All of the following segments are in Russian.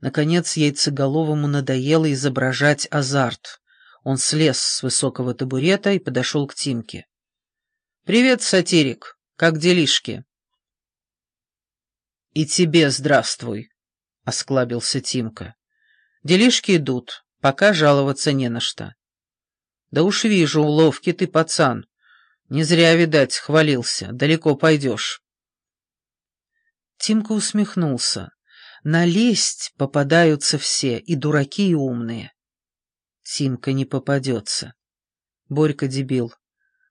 Наконец яйцеголовому надоело изображать азарт. Он слез с высокого табурета и подошел к Тимке. «Привет, сатирик! Как делишки?» «И тебе здравствуй!» — осклабился Тимка. «Делишки идут, пока жаловаться не на что». «Да уж вижу, ловкий ты пацан. Не зря, видать, хвалился. Далеко пойдешь». Тимка усмехнулся. Налезть попадаются все, и дураки, и умные. Тимка не попадется. Борька дебил.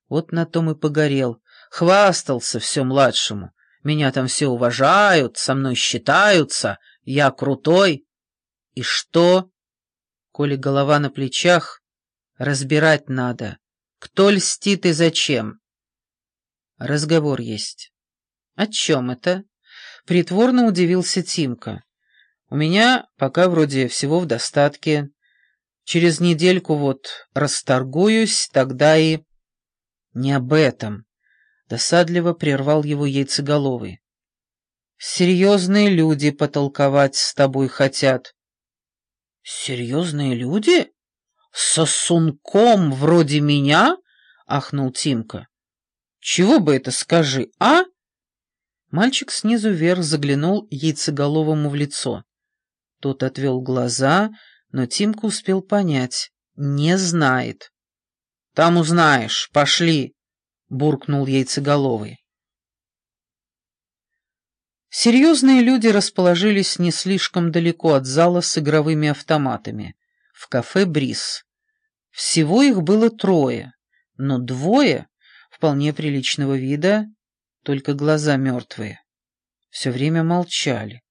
Вот на том и погорел. Хвастался все младшему. Меня там все уважают, со мной считаются, я крутой. И что? Коли голова на плечах, разбирать надо. Кто льстит и зачем? Разговор есть. О чем это? Притворно удивился Тимка. У меня пока вроде всего в достатке. Через недельку вот расторгуюсь, тогда и... Не об этом. Досадливо прервал его яйцеголовый. Серьезные люди потолковать с тобой хотят. Серьезные люди? Сосунком вроде меня? Ахнул Тимка. Чего бы это скажи, а? Мальчик снизу вверх заглянул яйцеголовому в лицо. Тот отвел глаза, но Тимка успел понять. Не знает. «Там узнаешь. Пошли!» — буркнул яйцеголовый. Серьезные люди расположились не слишком далеко от зала с игровыми автоматами, в кафе «Бриз». Всего их было трое, но двое, вполне приличного вида, только глаза мертвые. Все время молчали.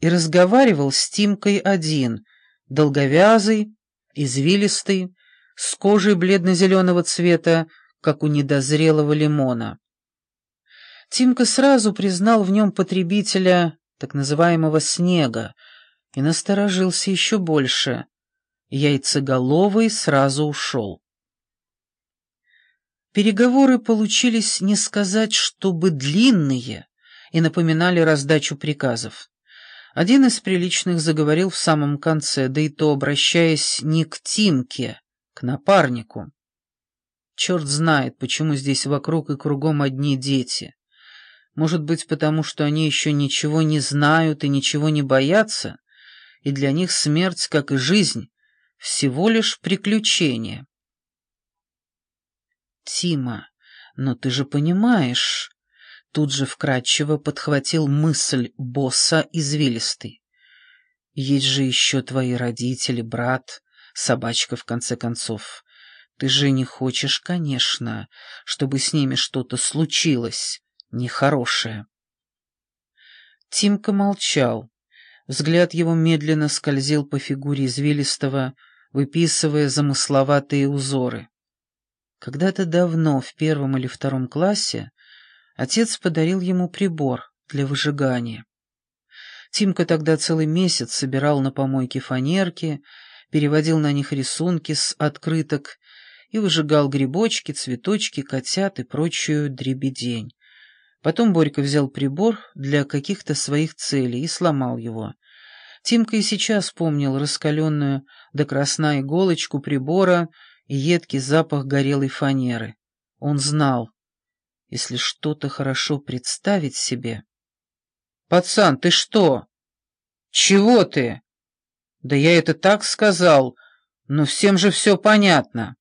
И разговаривал с Тимкой один, долговязый, извилистый, с кожей бледно-зеленого цвета, как у недозрелого лимона. Тимка сразу признал в нем потребителя так называемого снега и насторожился еще больше. Яйцеголовый сразу ушел. Переговоры получились не сказать, чтобы длинные, и напоминали раздачу приказов. Один из приличных заговорил в самом конце, да и то обращаясь не к Тимке, к напарнику. Черт знает, почему здесь вокруг и кругом одни дети. Может быть, потому что они еще ничего не знают и ничего не боятся, и для них смерть, как и жизнь, всего лишь приключение. Тима, но ты же понимаешь...» Тут же вкратчиво подхватил мысль босса извилистый. «Есть же еще твои родители, брат, собачка в конце концов. Ты же не хочешь, конечно, чтобы с ними что-то случилось нехорошее». Тимка молчал. Взгляд его медленно скользил по фигуре извилистого, выписывая замысловатые узоры. Когда-то давно, в первом или втором классе, отец подарил ему прибор для выжигания. Тимка тогда целый месяц собирал на помойке фанерки, переводил на них рисунки с открыток и выжигал грибочки, цветочки, котят и прочую дребедень. Потом Борька взял прибор для каких-то своих целей и сломал его. Тимка и сейчас помнил раскаленную до красна иголочку прибора и едкий запах горелой фанеры. Он знал, если что-то хорошо представить себе... «Пацан, ты что? Чего ты?» «Да я это так сказал, но всем же все понятно».